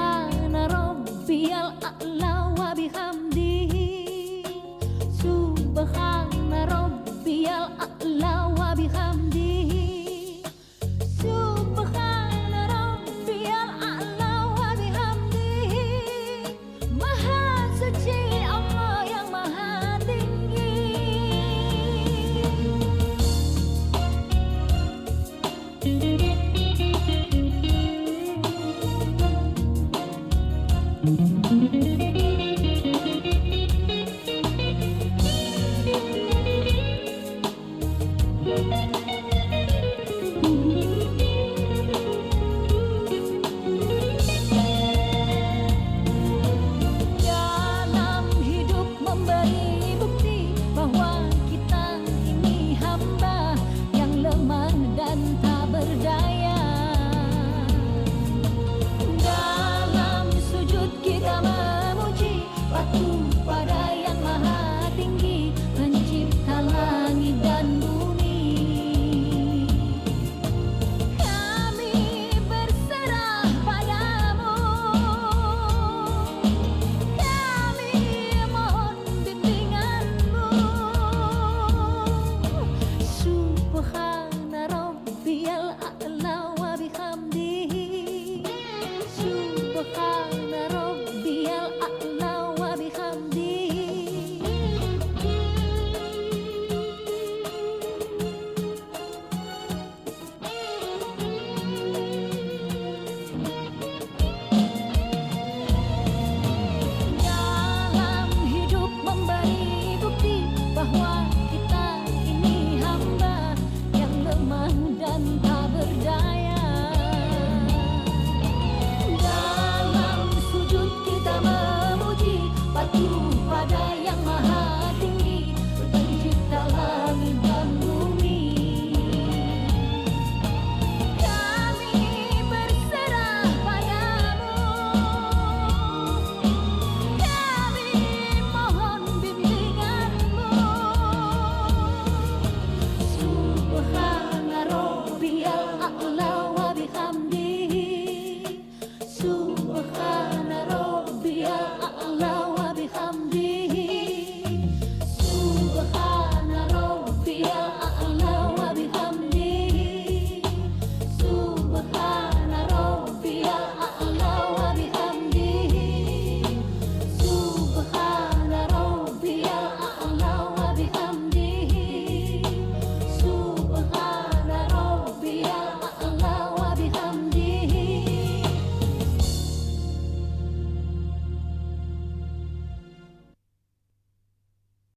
subhana rabbiyal a'la wa bihamdihi subhana rabbiyal a'la wa bihamdihi subhana rabbiyal maha suci dan tak berdaya.